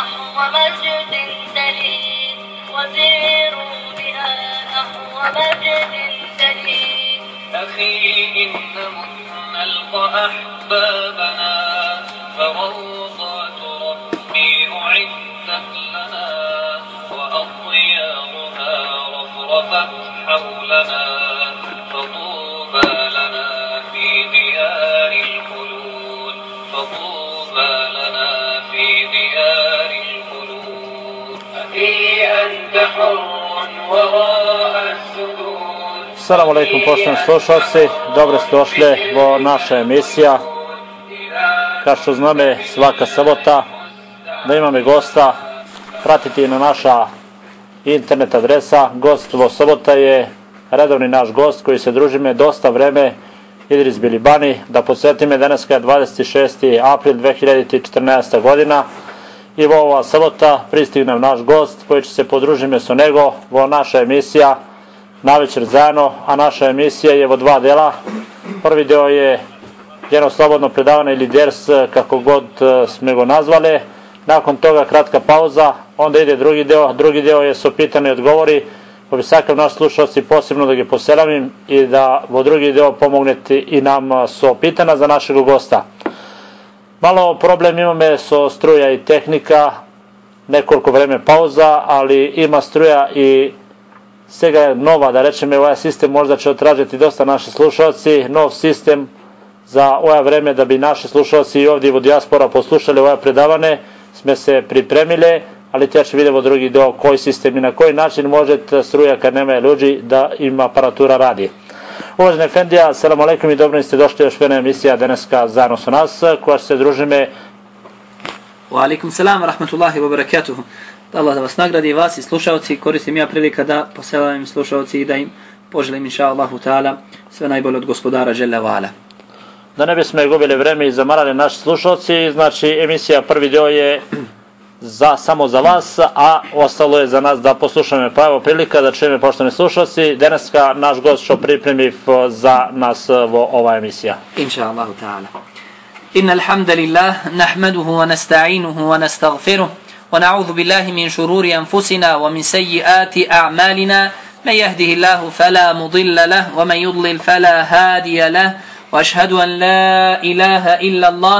نحو مسجد دليل وسيروا بها نحو مسجد دليل أخي إن نلقى أحبابنا فروضات ربي أعدت لنا وأضيارها رفرفت حولنا. Assalamu alaikum, poštovni slušalci, dobro ste došli u naša emisija. Kao što znamo svaka sabota, da imamo gosta, pratiti na naša internet adresa. Gost vo sobota je redovni naš gost koji se druži me dosta vreme, Idris Bilibani, da podsjetim je danas je 26. april 2014. godina i vo ova sobota pristigne naš gost koji će se podružiti sa nego vo naša emisija na večer zajedno, a naša emisija je vo dva dela. Prvi deo je jedno slobodno predavanje ili ders, eh, kako god eh, sme go nazvali. Nakon toga kratka pauza, onda ide drugi deo. Drugi deo je su pitane i odgovori. Pa bi sakav naš slušalci posebno da ga poselamim i da vo drugi deo pomognete i nam eh, su pitana za našeg gosta. Malo problem imame so struja i tehnika, nekoliko vreme pauza, ali ima struja i svega je nova, da rečem, ovaj sistem možda će otražiti dosta naši slušalci, nov sistem za ovaj vreme da bi naši slušalci i ovdje u dijaspora poslušali ovaj predavane, sme se pripremile, ali tja će vidjeti drugi deo koji sistem i na koji način može struja kad nema ljudi da ima aparatura radi. Uvažene Efendija, salam alaikum i dobro ste došli još jedna emisija daneska zajedno sa nas, koja se družime. Wa alaikum salam rahmatullahi wa barakatuhu. Allah da vas nagradi vas i slušalci, koristim ja prilika da poselavim slušalci i da im poželim inša Allahu ta'ala sve najbolje od gospodara Žele Vala. Da ne bismo gubili vreme i zamarali naši slušalci, znači emisija prvi dio je za, samo za vas, a ostalo je za nas da poslušamo pa evo prilika da čujeme poštovani slušalci. Daneska naš gost što pripremi za nas vo ova emisija. Inša Allahu ta'ala. Inna alhamdulillah, nahmaduhu wa nasta'inuhu wa nasta'gfiruh. ونعوذ بالله من شرور أنفسنا ومن سيئات أعمالنا من يهده الله فلا مضل له ومن يضلل فلا هادي له وأشهد أن لا إله إلا الله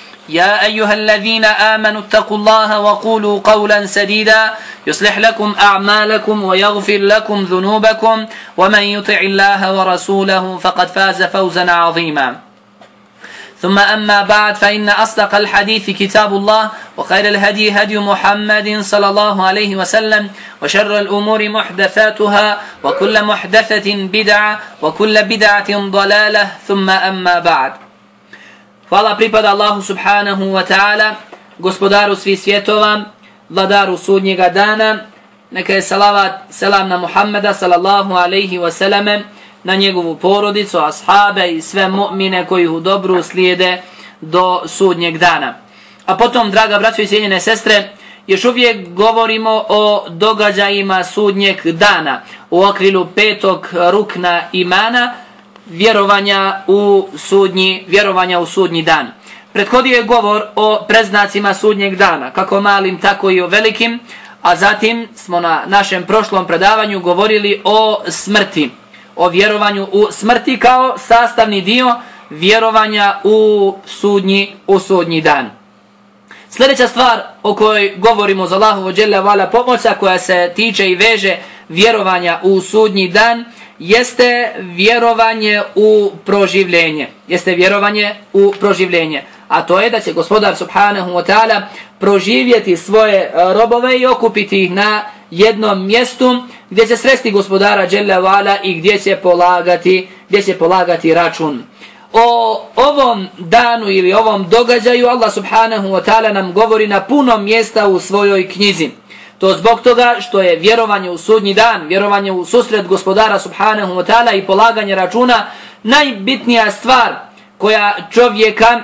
يا أيها الذين آمنوا اتقوا الله وقولوا قولا سديدا يصلح لكم أعمالكم ويغفر لكم ذنوبكم ومن يطع الله ورسوله فقد فاز فوزا عظيما. ثم أما بعد فإن أصدق الحديث كتاب الله وخير الهدي هدي محمد صلى الله عليه وسلم وشر الأمور محدثاتها وكل محدثة بدعة وكل بدعة ضلالة. ثم أما بعد. Hvala pripada Allahu subhanahu wa ta'ala, gospodaru svih svjetova, vladaru sudnjega dana, neka je salavat, selam na Muhammeda sallallahu alaihi wa sallam, na njegovu porodicu, ashabe i sve mu'mine koji u dobru slijede do sudnjeg dana. A potom, draga braćo i sjedinjene sestre, još uvijek govorimo o događajima sudnjeg dana u okrilu petog rukna imana, vjerovanja u sudnji, vjerovanja u sudnji dan. Prethodio je govor o preznacima sudnjeg dana, kako malim, tako i o velikim, a zatim smo na našem prošlom predavanju govorili o smrti o vjerovanju u smrti kao sastavni dio vjerovanja u sudnji, u sudnji dan. Sljedeća stvar o kojoj govorimo za Allahovo dželle vala pomoća koja se tiče i veže vjerovanja u sudnji dan jeste vjerovanje u proživljenje. Jeste vjerovanje u proživljenje. A to je da će gospodar subhanahu wa ta'ala proživjeti svoje e, robove i okupiti ih na jednom mjestu gdje će sresti gospodara dželle Vala i gdje će polagati, gdje će polagati račun. o ovom danu ili ovom događaju Allah subhanahu wa ta'ala nam govori na punom mjesta u svojoj knjizi. To zbog toga što je vjerovanje u sudnji dan, vjerovanje u susret gospodara subhanahu wa ta'ala i polaganje računa najbitnija stvar koja čovjeka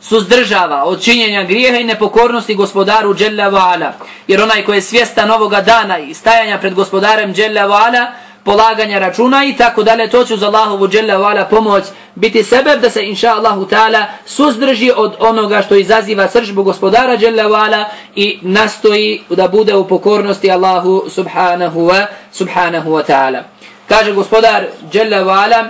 suzdržava od činjenja grijeha i nepokornosti gospodaru Jalla wa'ala. Jer onaj koji je svjestan ovoga dana i stajanja pred gospodarem Jalla wa'ala, polaganja računa i tako dalje, to će uz Allahovu Jalla wa'ala pomoć biti sebe da se inša Allahu ta'ala suzdrži od onoga što izaziva sržbu gospodara Jalla wa'ala i nastoji da bude u pokornosti Allahu subhanahu wa, subhanahu wa ta'ala. Kaže gospodar Jalla wa'ala,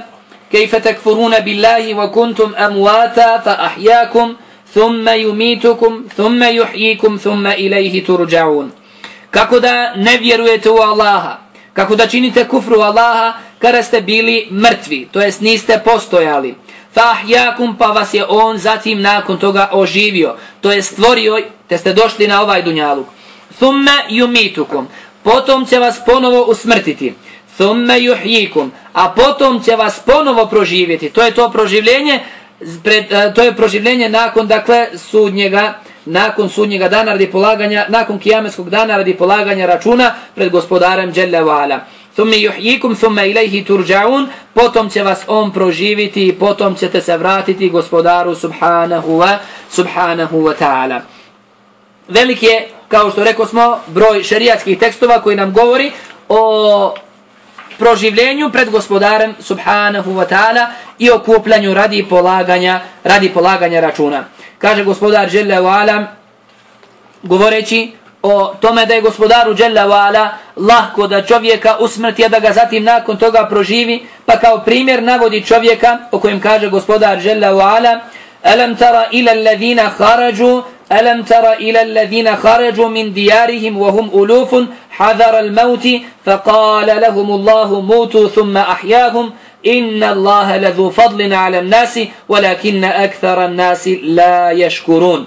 كيف تكفرون بالله وكنتم أمواتا فأحياكم ثم يميتكم ثم يحييكم ثم إليه ترجعون kako da ne vjerujete u Allaha, kako da činite kufru Allaha kada ste bili mrtvi, to jest niste postojali. Fahjakum pa vas je on zatim nakon toga oživio, to jest stvorio te ste došli na ovaj dunjaluk. Thumme yumitukum, potom će vas ponovo usmrtiti thumme yuhyikum a potom će vas ponovo proživjeti to je to proživljenje pred, e, to je proživljenje nakon dakle sudnjega nakon sudnjega dana radi polaganja nakon kijameskog dana radi polaganja računa pred gospodarem dželle vala thumme yuhyikum thumme ilayhi turja'un. Potom će vas on proživiti i potom ćete se vratiti gospodaru subhanahu wa subhanahu wa ta'ala. Velik je kao što rekao smo broj šerijatskih tekstova koji nam govori o proživljenju pred gospodarem subhanahu wa ta'ala i okupljanju radi polaganja, radi polaganja računa. Kaže gospodar Jalla wa ala, govoreći o tome da je gospodaru Jalla wa ala lahko da čovjeka usmrti, a da ga zatim nakon toga proživi, pa kao primjer navodi čovjeka o kojem kaže gospodar Jalla wa ala, Alam tara ila alladhina kharaju ألم تر إلى الذين خرجوا من ديارهم وهم ألوف حذر الموت فقال لهم الله موتوا ثم أحياهم inna Allahe ledhu fadlina alem nasi, walakinna ekthara nasi la ješkurun.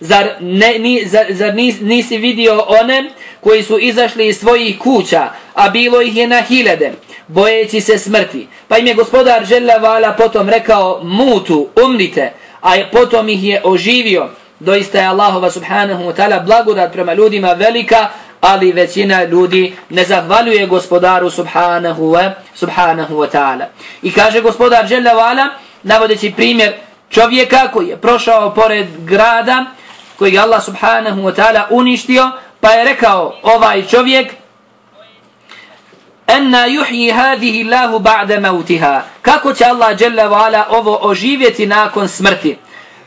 Zar, ne, ni, zar, zar nis, nisi vidio one koji su izašli iz svojih kuća, a bilo ih je na hiljade, bojeći se smrti? Pa im je gospodar Želevala potom rekao, mutu, umrite, a potom ih je oživio. Doista je Allahova subhanahu wa ta'ala blagodat prema ljudima velika, ali većina ljudi ne zahvaljuje gospodaru subhanahu wa, subhanahu wa ta'ala. I kaže gospodar Jalla Vala, navodeći primjer čovjeka koji je prošao pored grada, koji je Allah subhanahu wa ta'ala uništio, pa je rekao ovaj čovjek, Enna yuhyi hadhihi Allahu ba'da mautiha. Kako će Allah dželle veala ovo oživjeti nakon smrti?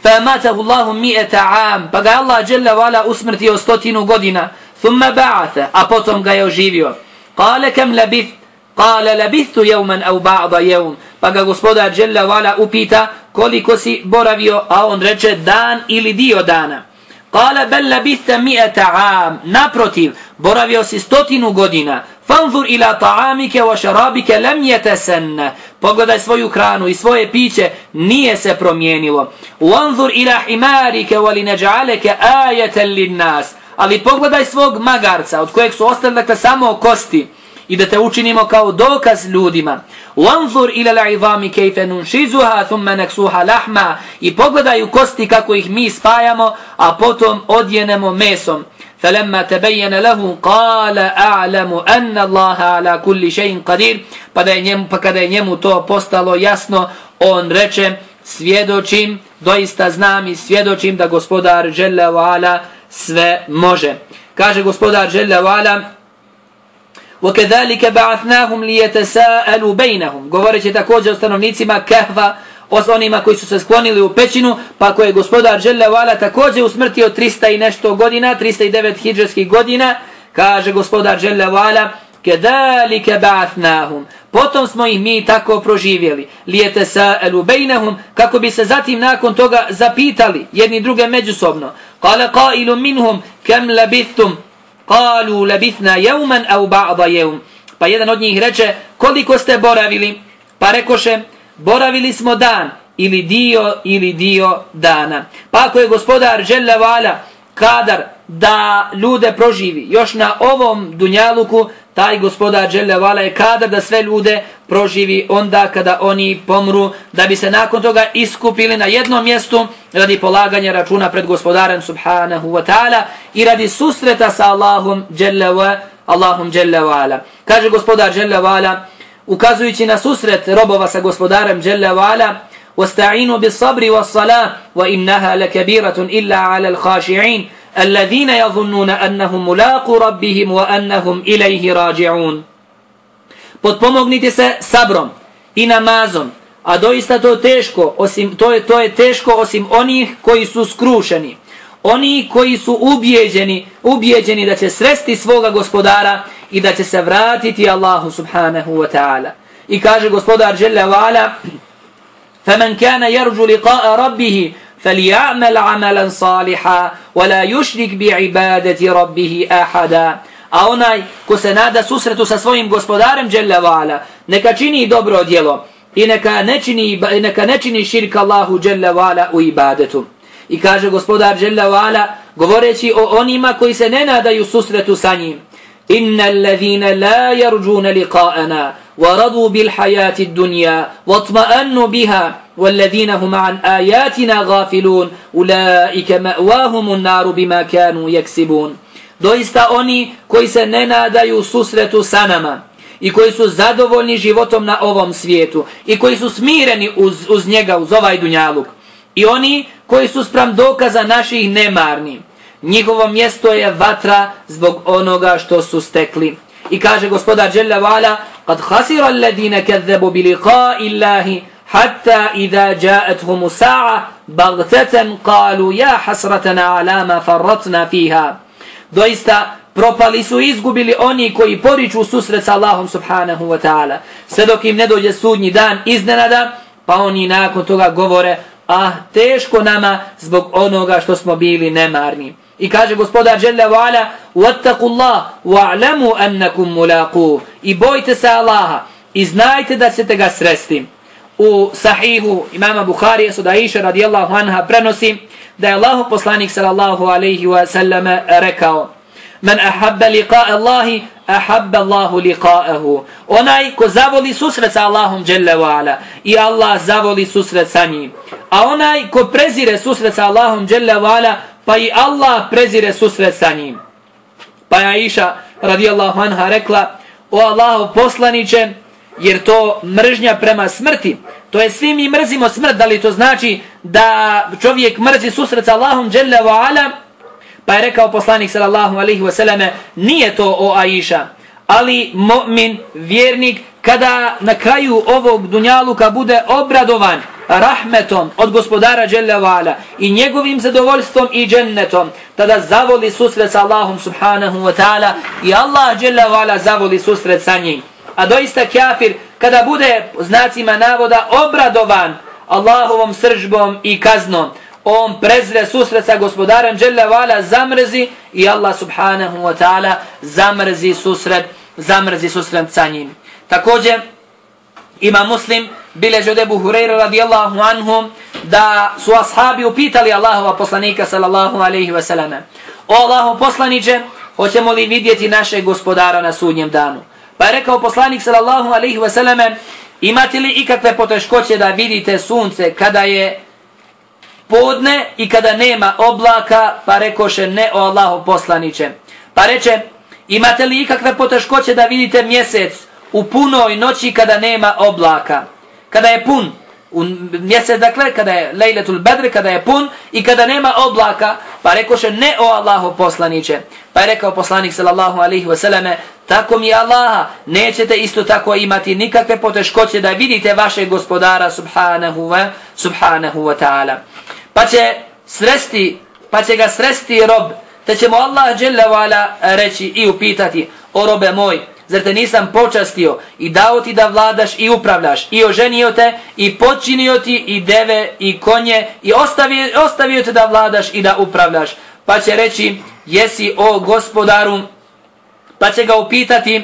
Fa matahu Allahu 100 am. Pa ga Allah dželle veala usmrtio 100 godina thumma ba'atha, a potom ga je oživio. Kale kem labith, kale labithu jevman au ba'da jevm, pa ga gospodar Jalla vala upita koliko si boravio, a on reče dan ili dio dana. Kale bel labitha mi'ata am, naprotiv, boravio si stotinu godina, Fanzur ila ta'amike wa šarabike lem yatasanna. Pogledaj svoju hranu i svoje piće, nije se promijenilo. Wanzur ila himarike wa linaj'alaka ayatan lin-nas. Ali pogledaj svog magarca, od kojeg su ostali dakle samo kosti i da te učinimo kao dokaz ljudima. Wanzur ila la'idhami kayfa nunshizuha thumma naksuha lahma. I pogledaj u kosti kako ih mi spajamo, a potom odjenemo mesom. فلما تبين له قال أعلم أن الله على كل شيء قدير pa da je njemu pa kada je njemu to postalo jasno on reče svjedočim doista znam i svjedočim da gospodar dželle ala sve može kaže gospodar dželle ala وكذلك بعثناهم ليتساءلوا بينهم govoreći također o stanovnicima Kahfa os onima koji su se sklonili u pećinu, pa koje je gospodar Žele Vala također usmrtio 300 i nešto godina, 309 hijđarskih godina, kaže gospodar Žele Vala, kedalike ba'athnahum. Potom smo ih mi tako proživjeli. Lijete sa elubejnehum, kako bi se zatim nakon toga zapitali jedni druge međusobno. Kale qailu minhum, kem labithtum, kalu labithna jevman au ba'da jevm. Pa jedan od njih reče, koliko ste boravili? Pa rekoše, boravili smo dan ili dio ili dio dana. Pa ako je gospodar Đelevala kadar da ljude proživi. Još na ovom dunjaluku taj gospodar Đelevala je kadar da sve ljude proživi onda kada oni pomru, da bi se nakon toga iskupili na jednom mjestu radi polaganja računa pred gospodarem subhanahu wa ta'ala i radi susreta sa Allahom Đelevala. Allahom Đelevala. Kaže gospodar Đelevala, ukazujući na susret robova sa gospodarem Đelevala, واستعينوا بالصبر والصلاة وإنها لكبيرة إلا على الخاشعين الذين يظنون أنهم ملاقوا ربهم وأنهم إليه راجعون Potpomognite se sabrom i namazom, a doista to teško, osim to je to je teško osim onih koji su skrušeni. Oni koji su ubijeđeni, ubijeđeni da će sresti svoga gospodara i da će se vratiti Allahu subhanahu wa ta'ala. I kaže gospodar Jalla wa ala: "Faman kana yarju liqa'a rabbih فليعمل عملا صالحا ولا يشرك بعبادة ربه أحدا A onaj ko se nada susretu sa svojim gospodarem Jalla Vala, neka čini dobro djelo i neka ne čini, neka ne čini širka Allahu Jalla Vala u ibadetu. I kaže gospodar Jalla Vala, govoreći o onima koji se ne nadaju susretu sa njim. Inna allazina la yarjuna liqa'ana wa radu bil hayati dunya wa tma'annu biha والذين هم عن آياتنا غافلون أولئك مأواهم النار بما كانوا يكسبون Doista oni koji se ne nadaju susretu sa nama i koji su zadovoljni životom na ovom svijetu i koji su smireni uz, uz njega, uz ovaj dunjaluk i oni koji su sprem dokaza naših nemarni njihovo mjesto je vatra zbog onoga što su stekli i kaže gospodar Jalla Vala kad hasira alladine kezzebu bi liqa illahi حتى إذا جاءتهم ساعة بغتة قالوا يا حسرتنا على ما فرطنا فيها دويستا propali su izgubili oni koji poriču susret sa Allahom subhanahu wa ta'ala. Sve dok im ne dođe sudnji dan iznenada, pa oni nakon toga govore, ah, teško nama zbog onoga što smo bili nemarni. I kaže gospodar Jalla wa ala, وَاتَّقُوا اللَّهُ وَعْلَمُوا أَنَّكُمْ مُلَاقُوا I bojte se Allaha i znajte da ćete ga sresti u sahihu imama Buharije su da iša radijallahu anha prenosi da je Allah poslanik sallallahu alaihi wa sallam rekao Men ahabba liqa Allahi ahabba Allahu liqa'ahu Onaj ko zavoli susret sa Allahom jalla wa ala i Allah zavoli susret sa njim A onaj ko prezire susret sa Allahom jalla wa ala pa i Allah prezire susret sa njim Pa je Aisha radijallahu anha rekla O Allahov poslaniće jer to mržnja prema smrti. To je svi mi mrzimo smrt, da li to znači da čovjek mrzi susret sa Allahom dželle ve ala, pa je rekao poslanik sallallahu alaihi selleme, nije to o Aisha, ali mu'min, vjernik, kada na kraju ovog dunjaluka bude obradovan rahmetom od gospodara Đelevala i njegovim zadovoljstvom i džennetom, tada zavoli susret sa Allahom subhanahu wa ta'ala i Allah Đelevala zavoli susret sa njim. A doista kafir kada bude znacima navoda obradovan Allahovom sržbom i kaznom on prezre susret sa gospodarem Đelevala zamrzi i Allah subhanahu wa ta'ala zamrzi susret zamrzi susret sa njim također ima muslim bileže od Ebu Hureyre radijallahu anhum da su ashabi upitali Allahova poslanika sallallahu alaihi ve selleme. o Allahu poslaniće hoćemo li vidjeti našeg gospodara na sudnjem danu Pa je rekao poslanik sallallahu alaihi ve selleme, imate li ikakve poteškoće da vidite sunce kada je podne i kada nema oblaka, pa rekoše ne o Allahu poslaniće. Pa reče, imate li ikakve poteškoće da vidite mjesec u punoj noći kada nema oblaka? Kada je pun, u mjesec dakle, kada je lejletul Bedr, kada je pun i kada nema oblaka, pa rekoše ne o Allahu poslaniće. Pa je rekao poslanik sallallahu alaihi wa tako mi Allaha, nećete isto tako imati nikakve poteškoće da vidite vašeg gospodara subhanahu wa, subhanahu wa ta'ala. Pa će sresti, pa će ga sresti rob, te mu Allah dželle reći i upitati, o robe moj, zar te nisam počastio i dao ti da vladaš i upravljaš? I oženio te i počinio ti i deve i konje i ostavio, ostavio te da vladaš i da upravljaš. Pa će reći, jesi o gospodaru, pa će ga upitati,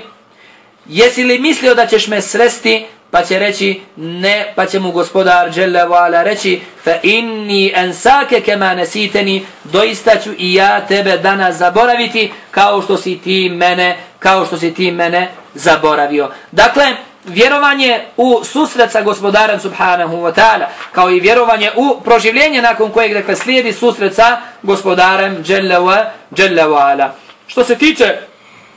jesi li mislio da ćeš me sresti, pa će reći ne, pa će mu gospodar dželevala reći fa inni ansake kema nesiteni, doista ću i ja tebe danas zaboraviti kao što si ti mene, kao što si ti mene zaboravio. Dakle, vjerovanje u susret sa gospodarem subhanahu wa ta'ala, kao i vjerovanje u proživljenje nakon kojeg dakle, slijedi susret sa gospodarem dželle wa Što se tiče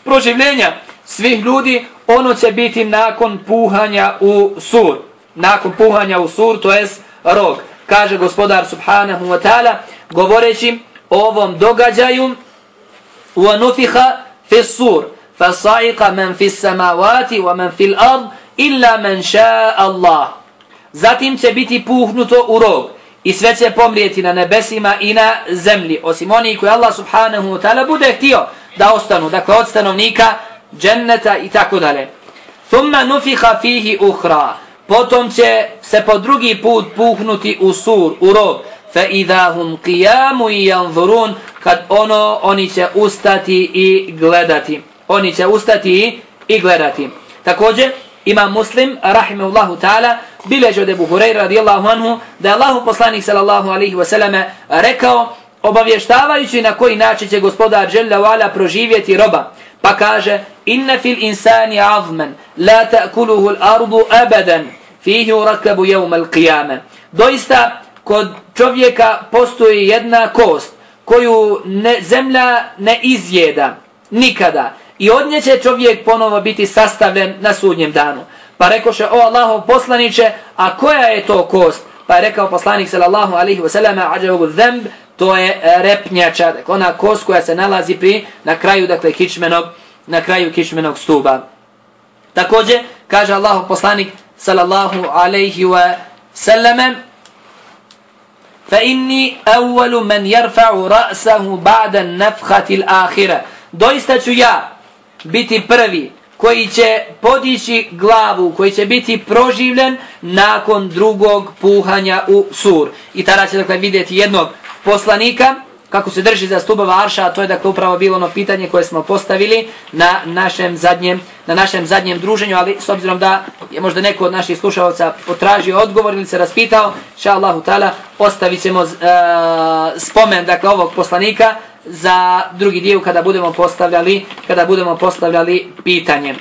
proživljenja svih ljudi, ono će biti nakon puhanja u sur. Nakon puhanja u sur, to jest rog. Kaže gospodar subhanahu wa ta'ala, govoreći o ovom događaju, u anufiha fesur. فَصَعِقَ مَنْ فِي السَّمَاوَاتِ وَمَنْ فِي الْأَرْضِ إِلَّا مَنْ شَاءَ اللَّهِ Zatim će biti puhnuto u rog i sve će pomrijeti na nebesima i na zemlji, osim oni koji Allah subhanahu wa ta'ala bude htio da ostanu, dakle od stanovnika dženneta i tako dalje. Thumma nufiha fihi uhra. Potom će se po drugi put puhnuti u sur, u rog. Fa idahum qiyamu yanzurun kad ono oni će ustati i gledati. Oni će ustati i gledati. Također ima Muslim rahimehullahu taala bileže od Ebu Hurajra radijallahu anhu da je Allahu poslanik sallallahu alejhi ve selleme rekao obavještavajući na koji način će gospodar dželle wala proživjeti roba. Pa kaže inna fil insani azman la ta'kuluhu al-ardu abadan fihi urakabu yawm al-qiyamah. Doista kod čovjeka postoji jedna kost koju ne, zemlja ne izjeda nikada i od nje će čovjek ponovo biti sastavljen na sudnjem danu. Pa rekoše, o Allahov poslaniće, a koja je to kost? Pa je rekao poslanik sallallahu alaihi wasallam, ađevu zemb, to je repnjača, dakle, ona kost koja se nalazi pri na kraju dakle kičmenog na kraju kičmenog stuba. Takođe kaže Allahov poslanik sallallahu alaihi ve sellem fa inni awwalu man yarfa'u ra'sahu ba'da. Doista ću ja biti prvi koji će podići glavu, koji će biti proživljen nakon drugog puhanja u sur. I tada će dakle vidjeti jednog poslanika kako se drži za stubova arša, a to je dakle upravo bilo ono pitanje koje smo postavili na našem zadnjem, na našem zadnjem druženju, ali s obzirom da je možda neko od naših slušalca potražio odgovor ili se raspitao, ša Allahu ta'ala, ostavit ćemo e, spomen dakle ovog poslanika za drugi dio kada budemo postavljali, kada budemo postavljali pitanje.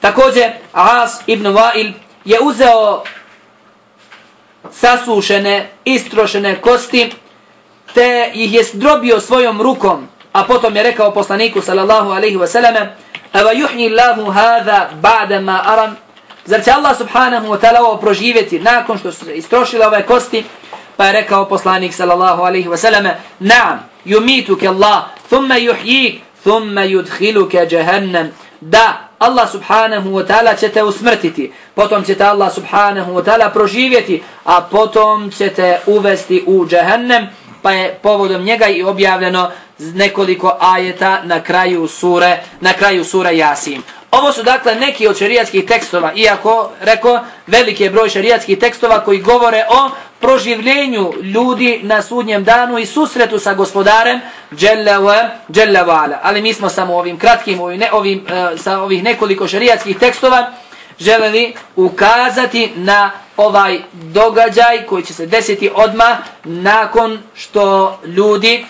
Također, As ibn Wa'il je uzeo sasušene, istrošene kosti te ih je zdrobio svojom rukom, a potom je rekao poslaniku sallallahu alejhi ve selleme: Ava yuhyi Allahu hada ba'da ma aram, zar će Allah subhanahu wa ta'ala ovo proživjeti nakon što su istrošile ove kosti, pa je rekao poslanik sallallahu alejhi ve selleme: Naam, yumituke Allah, thumma yuhjik, thumma yudhiluke jahannam, da, Allah subhanahu wa ta'ala će te usmrtiti, potom će te Allah subhanahu wa ta'ala proživjeti, a potom će te uvesti u jahannam, pa je povodom njega i objavljeno nekoliko ajeta na kraju sure, na kraju sure Jasim. Ovo su dakle neki od šerijatskih tekstova, iako reko veliki je broj šerijatskih tekstova koji govore o proživljenju ljudi na sudnjem danu i susretu sa gospodarem Jalla wa Ali mi smo samo ovim kratkim, ovim, ne, ovim, e, sa ovih nekoliko šerijatskih tekstova želeli ukazati na ovaj događaj koji će se desiti odma nakon što ljudi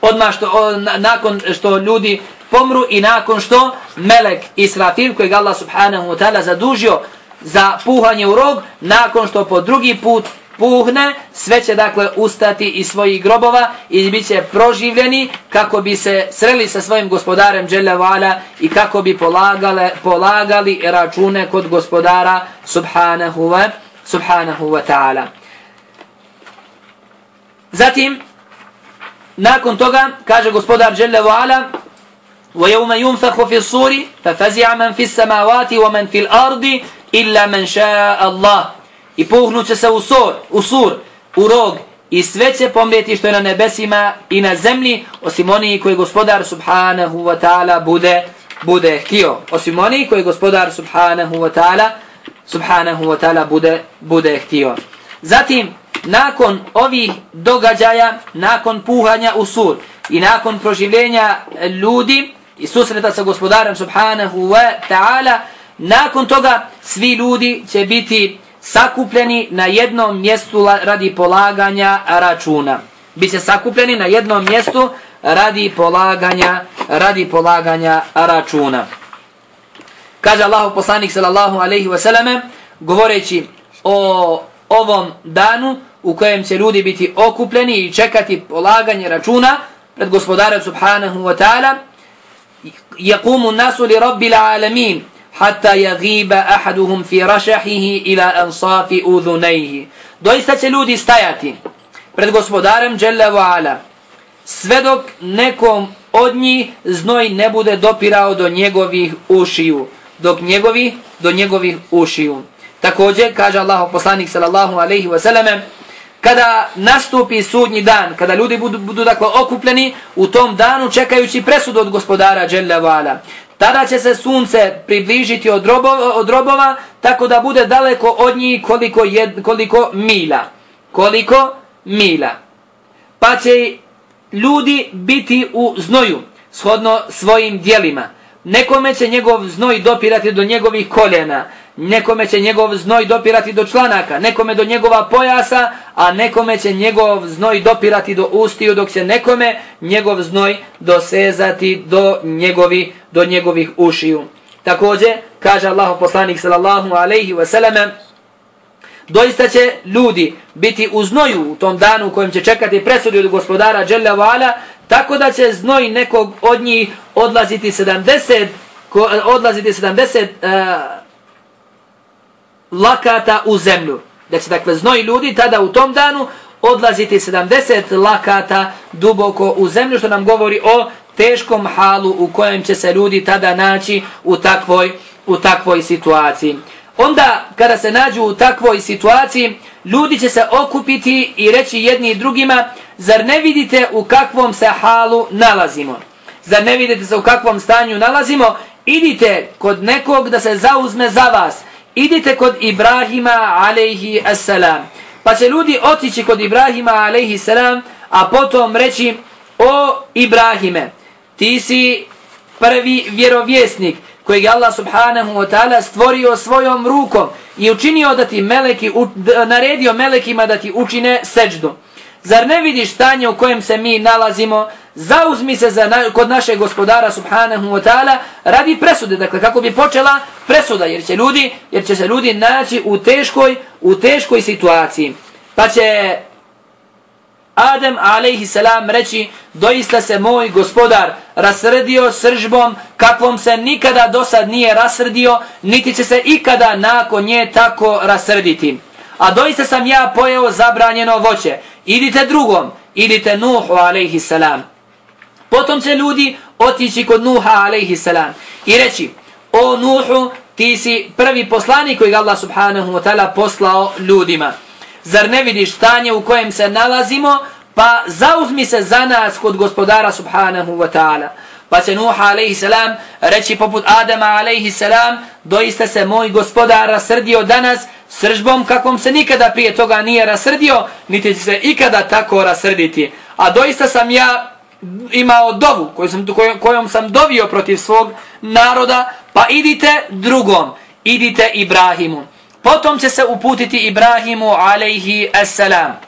odma što o, na, nakon što ljudi pomru i nakon što melek Israfil kojeg Allah subhanahu wa ta'ala zadužio za puhanje u rog nakon što po drugi put puhne, sve će dakle ustati iz svojih grobova i bit će proživljeni kako bi se sreli sa svojim gospodarem Dželjavala i kako bi polagale, polagali račune kod gospodara subhanahu wa, subhanahu wa ta'ala. Zatim, nakon toga, kaže gospodar Dželjavala, وَيَوْمَ يُنْفَخُ فِي الصُّورِ فَفَزِعَ مَنْ فِي السَّمَاوَاتِ وَمَنْ فِي الْأَرْضِ إِلَّا مَنْ شَاءَ اللَّهِ i puhnuće se u sur, u sur, u rog i sve će pomrijeti što je na nebesima i na zemlji, osim oni koji gospodar subhanahu wa ta'ala bude, bude htio. Osim oni koji gospodar subhanahu wa ta'ala subhanahu wa ta'ala bude, bude htio. Zatim, nakon ovih događaja, nakon puhanja u sur i nakon proživljenja ljudi i susreta sa gospodarem subhanahu wa ta'ala, nakon toga svi ljudi će biti sakupljeni na jednom mjestu radi polaganja računa. Biće sakupljeni na jednom mjestu radi polaganja radi polaganja računa. Kaže Allahu poslanik sallallahu alejhi ve selleme govoreći o ovom danu u kojem će ljudi biti okupljeni i čekati polaganje računa pred gospodarem subhanahu wa ta'ala yaqumu nasu li rabbil alamin hatta yagiba ahaduhum fi rashahihi ila ansafi udhunayhi doista će ljudi stajati pred gospodarem dželle ve sve dok nekom od njih znoj ne bude dopirao do njegovih ušiju dok njegovi do njegovih ušiju također kaže Allah poslanik sallallahu alejhi ve selleme kada nastupi sudnji dan, kada ljudi budu, budu dakle okupljeni u tom danu čekajući presudu od gospodara Đelevala. Tada će se sunce približiti od robova, od robova tako da bude daleko od njih koliko, jed, koliko mila. Koliko mila. Pa će ljudi biti u znoju shodno svojim dijelima. Nekome će njegov znoj dopirati do njegovih koljena nekome će njegov znoj dopirati do članaka, nekome do njegova pojasa, a nekome će njegov znoj dopirati do ustiju, dok će nekome njegov znoj dosezati do njegovi do njegovih ušiju. Također, kaže Allah poslanik sallallahu alaihi wasallam, doista će ljudi biti u znoju u tom danu u kojem će čekati presudi od gospodara Đelle Vala, tako da će znoj nekog od njih odlaziti 70, odlaziti 70 uh, lakata u zemlju. Da će dakle znoj ljudi tada u tom danu odlaziti 70 lakata duboko u zemlju, što nam govori o teškom halu u kojem će se ljudi tada naći u takvoj, u takvoj situaciji. Onda, kada se nađu u takvoj situaciji, ljudi će se okupiti i reći jedni drugima, zar ne vidite u kakvom se halu nalazimo? Zar ne vidite se u kakvom stanju nalazimo? Idite kod nekog da se zauzme za vas idite kod Ibrahima alejhi assalam. Pa će ljudi otići kod Ibrahima alejhi salam, a potom reći o Ibrahime, ti si prvi vjerovjesnik kojeg je Allah subhanahu wa ta'ala stvorio svojom rukom i učinio da ti meleki, naredio melekima da ti učine seđdu. Zar ne vidiš stanje u kojem se mi nalazimo? Zauzmi se za na, kod našeg gospodara subhanahu wa ta'ala radi presude. Dakle, kako bi počela presuda, jer će ljudi, jer će se ljudi naći u teškoj, u teškoj situaciji. Pa će Adem alejhi salam reći doista se moj gospodar rasrdio sržbom kakvom se nikada do sad nije rasrdio niti će se ikada nakon nje tako rasrditi a doista sam ja pojeo zabranjeno voće idite drugom, idite Nuhu alaihi salam. Potom će ljudi otići kod Nuha alaihi salam i reći, o Nuhu, ti si prvi poslanik kojeg Allah subhanahu wa ta'ala poslao ljudima. Zar ne vidiš stanje u kojem se nalazimo, pa zauzmi se za nas kod gospodara subhanahu wa ta'ala. Pa će Nuh alaihi salam reći poput Adama alaihi salam, doista se moj gospodar rasrdio danas sržbom kakvom se nikada prije toga nije rasrdio, niti će se ikada tako rasrditi. A doista sam ja imao dovu koju sam, kojom, sam dovio protiv svog naroda, pa idite drugom, idite Ibrahimu. Potom će se uputiti Ibrahimu alaihi assalam.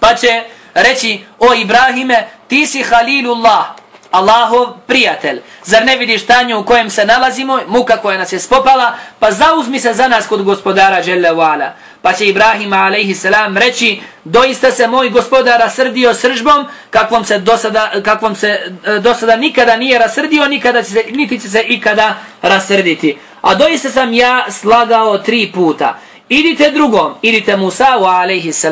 Pa će reći, o Ibrahime, ti si Halilullah, Allahov prijatelj. Zar ne vidiš stanje u kojem se nalazimo, muka koja nas je spopala, pa zauzmi se za nas kod gospodara Jelle Vala. Pa će Ibrahim a.s. reći, doista se moj gospodar rasrdio sržbom, kakvom se do sada, kakvom se e, do sada nikada nije rasrdio, nikada će se, niti će se ikada rasrditi. A doista sam ja slagao tri puta. Idite drugom, idite Musa a.s.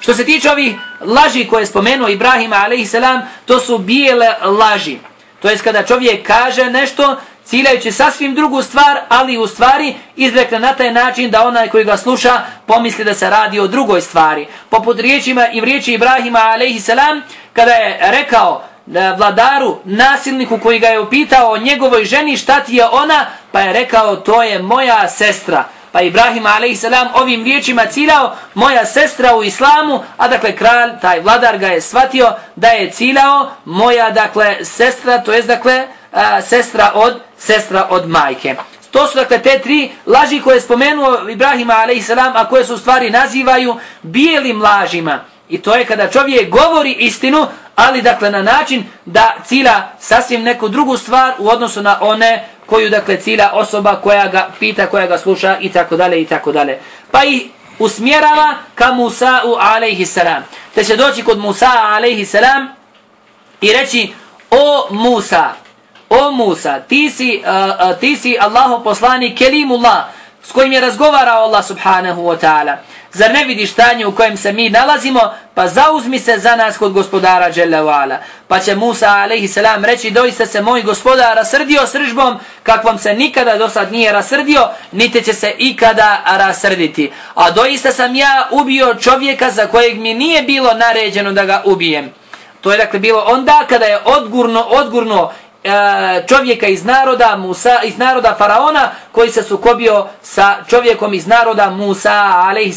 Što se tiče ovih laži koje je spomenuo Ibrahim a.s. to su bijele laži. To je kada čovjek kaže nešto ciljajući sasvim drugu stvar, ali u stvari izrekne na taj način da onaj koji ga sluša pomisli da se radi o drugoj stvari. Poput riječima i riječi Ibrahima a.s. kada je rekao e, vladaru, nasilniku koji ga je upitao o njegovoj ženi šta ti je ona, pa je rekao to je moja sestra. Pa Ibrahim a.s. ovim riječima ciljao moja sestra u islamu, a dakle kralj, taj vladar ga je shvatio da je ciljao moja dakle sestra, to jest dakle a, sestra od sestra od majke. To su dakle te tri laži koje je spomenuo Ibrahima a.s. a koje su u stvari nazivaju bijelim lažima. I to je kada čovjek govori istinu, ali dakle na način da cila sasvim neku drugu stvar u odnosu na one koju dakle cilja osoba koja ga pita, koja ga sluša i tako dalje i tako dalje. Pa i usmjerava ka Musa'u alaihi salam. Te će doći kod Musa alaihi salam i reći o Musa, o Musa, ti si, uh, uh, ti si Allahu poslani kelimullah s kojim je razgovarao Allah subhanahu wa ta'ala. Zar ne vidiš stanje u kojem se mi nalazimo? Pa zauzmi se za nas kod gospodara Đelevala. Pa će Musa a.s. reći doista se moj gospodar rasrdio sržbom kakvom se nikada do sad nije rasrdio, niti će se ikada rasrditi. A doista sam ja ubio čovjeka za kojeg mi nije bilo naređeno da ga ubijem. To je dakle bilo onda kada je odgurno, odgurno E, čovjeka iz naroda Musa iz naroda faraona koji se sukobio sa čovjekom iz naroda Musa alejhi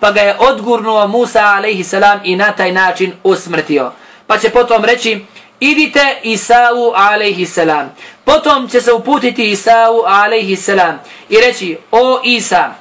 pa ga je odgurnuo Musa alejhi i na taj način usmrtio. Pa će potom reći idite Isau alejhi potom će se uputiti Isau alejhi i reći o Isa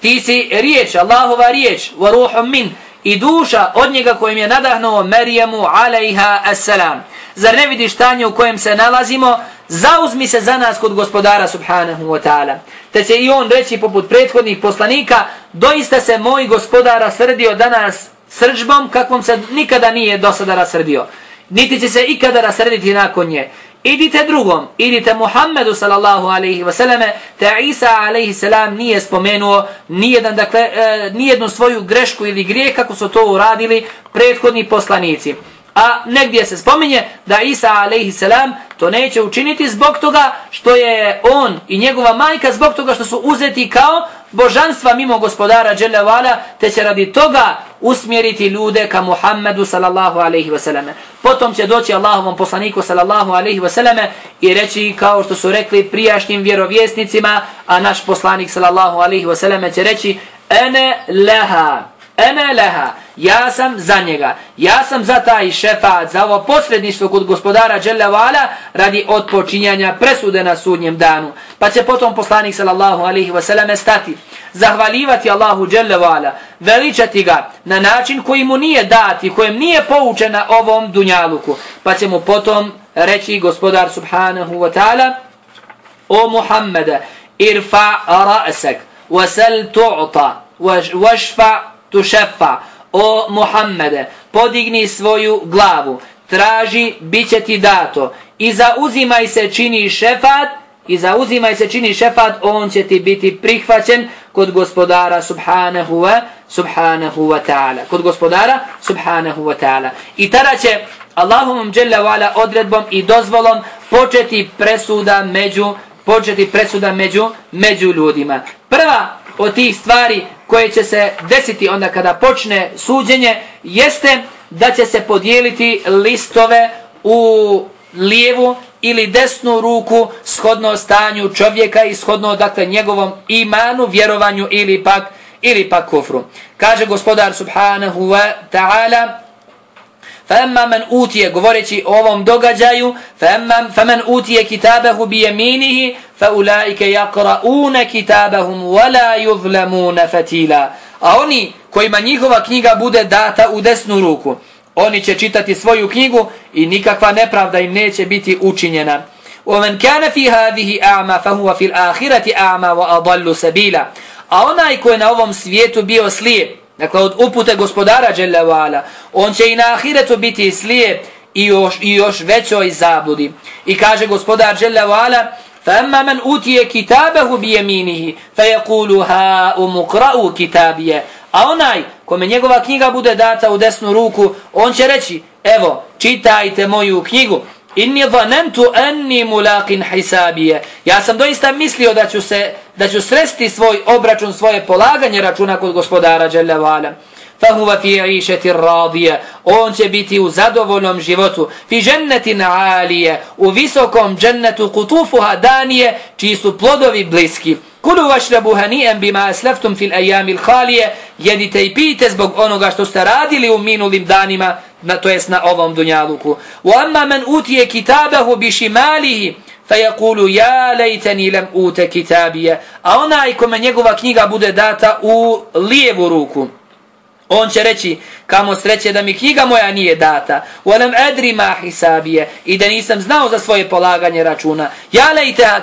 ti si riječ Allahova riječ wa ruhum min i duša od njega kojim je nadahnuo Marijemu alejha assalam. Zar ne vidiš stanje u kojem se nalazimo? Zauzmi se za nas kod gospodara subhanahu wa ta'ala. Te će i on reći poput prethodnih poslanika, doista se moj gospodara srdio danas srđbom kakvom se nikada nije do sada rasrdio. Niti će se ikada rasrditi nakon nje. Idite drugom, idite Muhammedu sallallahu alaihi wasallame, te Isa alaihi salam nije spomenuo nijedan, dakle, e, nijednu svoju grešku ili grijeh kako su to uradili prethodni poslanici. A negdje se spominje da Isa a.s. to neće učiniti zbog toga što je on i njegova majka zbog toga što su uzeti kao božanstva mimo gospodara Đelevala te će radi toga usmjeriti ljude ka Muhammedu sallallahu alaihi wasallam. Potom će doći Allahovom poslaniku sallallahu alaihi wasallam i reći kao što su rekli prijašnjim vjerovjesnicima, a naš poslanik sallallahu alaihi wasallam će reći ene leha, ene leha, ja sam za njega, ja sam za taj šefat, za ovo posredništvo kod gospodara Đelevala radi odpočinjanja presude na sudnjem danu. Pa će potom poslanik sallallahu alaihi wasallam stati, zahvalivati Allahu Đelevala, veličati ga na način koji mu nije dati, kojem nije poučen na ovom dunjaluku. Pa će mu potom reći gospodar subhanahu wa ta'ala, o Muhammede, irfa ra'sek, wasel tu'ta, washfa tušefa, o Muhammede, podigni svoju glavu, traži, bit će ti dato, i zauzimaj se čini šefat, i zauzimaj se čini šefat, on će ti biti prihvaćen kod gospodara subhanahu wa, subhanahu wa ta'ala. Kod gospodara subhanahu wa ta'ala. I tada će Allahumom dželle odredbom i dozvolom početi presuda među početi presuda među među ljudima. Prva od tih stvari koje će se desiti onda kada počne suđenje jeste da će se podijeliti listove u lijevu ili desnu ruku shodno stanju čovjeka i shodno dakle njegovom imanu, vjerovanju ili pak ili pak kufru. Kaže gospodar subhanahu wa ta'ala فَأَمَّا مَنْ أُوتِيَ govoreći o ovom događaju فَأَمَّا فَمَنْ أُوتِيَ كِتَابَهُ بِيَمِينِهِ فَأُولَٰئِكَ يَقْرَؤُونَ كِتَابَهُمْ وَلَا يُظْلَمُونَ فَتِيلًا A oni kojima njihova knjiga bude data u desnu ruku, oni će čitati svoju knjigu i nikakva nepravda im neće biti učinjena. وَمَنْ كَانَ فِي هَذِهِ أَعْمَا فَهُوَ فِي الْآخِرَةِ أَعْمَا وَأَضَلُّ سَبِيلًا A onaj koji je na ovom svijetu bio slijep, dakle od upute gospodara Đelevala, on će i na ahiretu biti slijep i još, i još većoj zabludi. I kaže gospodar Đelevala, فَأَمَّا مَنْ أُوتِيَ كِتَابَهُ بِيَمِينِهِ فَيَقُولُ هَا أُمُقْرَأُ كِتَابِيَ A onaj kome njegova knjiga bude data u desnu ruku, on će reći, evo, čitajte moju knjigu. Inni zanentu enni mulaqin hisabije. Ja sam doista mislio da ću se da ću sresti svoj obračun, svoje polaganje računa kod gospodara Đelevala. Fahuva fi išeti radije. On će biti u zadovoljnom životu. Fi džennetin alije. U visokom džennetu kutufuha danije, čiji su plodovi bliski. Kulu vašrabu hanijem bima esleftum fil ejamil halije. Jedite i pijte zbog onoga što ste radili u minulim danima, na, to jest na ovom dunjaluku. U amma men utije kitabahu bišimalihi, فَيَقُولُ يَا لَيْتَنِي لَمْ أُوتَ كِتَابِيَ A onaj kome njegova knjiga bude data u lijevu ruku, On će reći, kamo sreće da mi knjiga moja nije data. Walam edri ma hisabije. I da nisam znao za svoje polaganje računa. Ja lejteha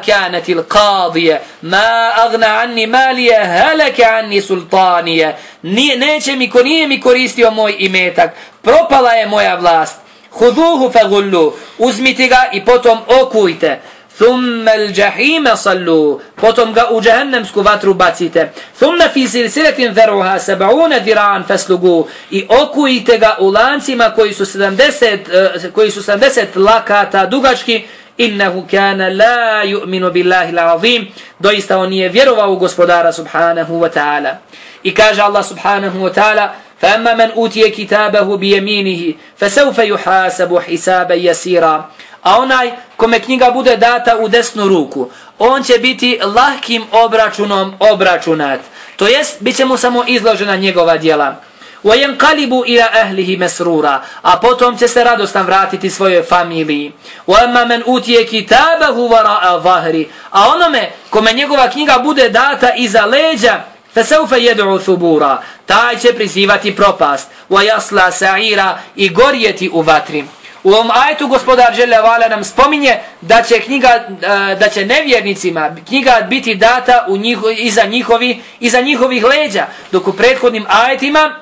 il qadije. Ma agna anni malije, heleke anni sultanije. Nije, neće mi, ko nije mi koristio moj imetak. Propala je moja vlast. Huduhu fagullu. Uzmite ga i potom okujte. ثم الجحيم صلوا potom ga u džehennemsku vatru bacite ثم في سلسلة ذرعها سبعون ذراعا فاسلقوا i okujite ga u lancima koji su 70 koji su 70 lakata dugački innahu kana la yu'minu billahi al-azim doista on nije vjerovao u gospodara subhanahu wa ta'ala i kaže Allah subhanahu wa ta'ala فأما من أوتي كتابه بيمينه فسوف يحاسب حسابا يسيرا a onaj kome knjiga bude data u desnu ruku, on će biti lahkim obračunom obračunat. To jest, bit će mu samo izložena njegova dijela. وَيَنْقَلِبُ إِلَا أَهْلِهِ مَسْرُورًا A potom će se radostan vratiti svojoj familiji. وَأَمَّا مَنْ أُوتِيَ كِتَابَهُ وَرَاءَ ظَهْرِ A onome kome njegova knjiga bude data iza leđa, فَسَوْفَ يَدْعُ ثُبُورًا Taj će prizivati propast. وَيَصْلَا سَعِيرًا I gorjeti u vatri. U ovom ajetu gospodar Želevala nam spominje da će knjiga, e, da će nevjernicima knjiga biti data u njiho, iza, njihovi, iza njihovih leđa, dok u prethodnim ajetima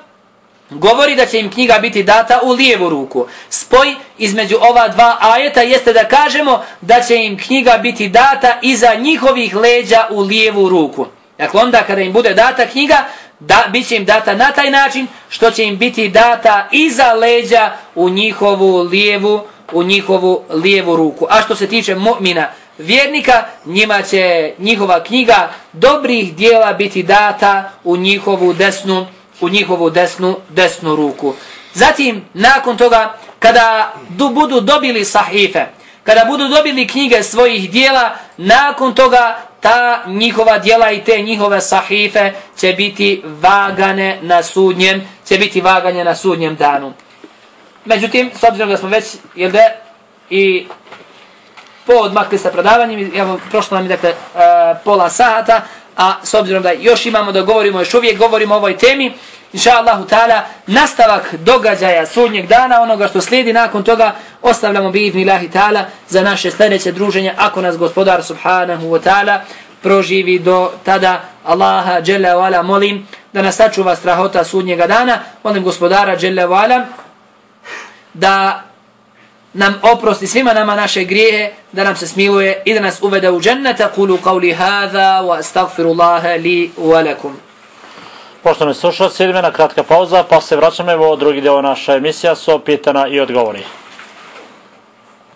govori da će im knjiga biti data u lijevu ruku. Spoj između ova dva ajeta jeste da kažemo da će im knjiga biti data iza njihovih leđa u lijevu ruku. Dakle, onda kada im bude data knjiga, da, bit će im data na taj način što će im biti data iza leđa u njihovu lijevu, u njihovu lijevu ruku. A što se tiče mu'mina vjernika, njima će njihova knjiga dobrih dijela biti data u njihovu desnu, u njihovu desnu, desnu ruku. Zatim, nakon toga, kada du, budu dobili sahife, kada budu dobili knjige svojih dijela, nakon toga ta njihova djela i te njihove sahife će biti vagane na sudnjem, će biti vaganje na sudnjem danu. Međutim, s obzirom da smo već, jel da, i poodmakli sa predavanjem, evo, prošlo nam je, dakle, e, pola sahata, a s obzirom da još imamo da govorimo, još uvijek govorimo o ovoj temi, inša Allahu ta'ala, nastavak događaja sudnjeg dana, onoga što slijedi nakon toga, ostavljamo bi ibn Ilahi ta'ala za naše sljedeće druženje, ako nas gospodar subhanahu wa ta'ala proživi do tada Allaha dželle vala molim da nas sačuva strahota sudnjega dana, molim gospodara dželle vala da nam oprosti svima nama naše grijehe, da nam se smiluje i da nas uvede u džennet. Kulu qavli hadha wa astagfirullaha li wa lakum. Poštovani slušalci, slušao, na kratka pauza, pa se vraćamo u drugi deo naša emisija, so pitana i odgovori.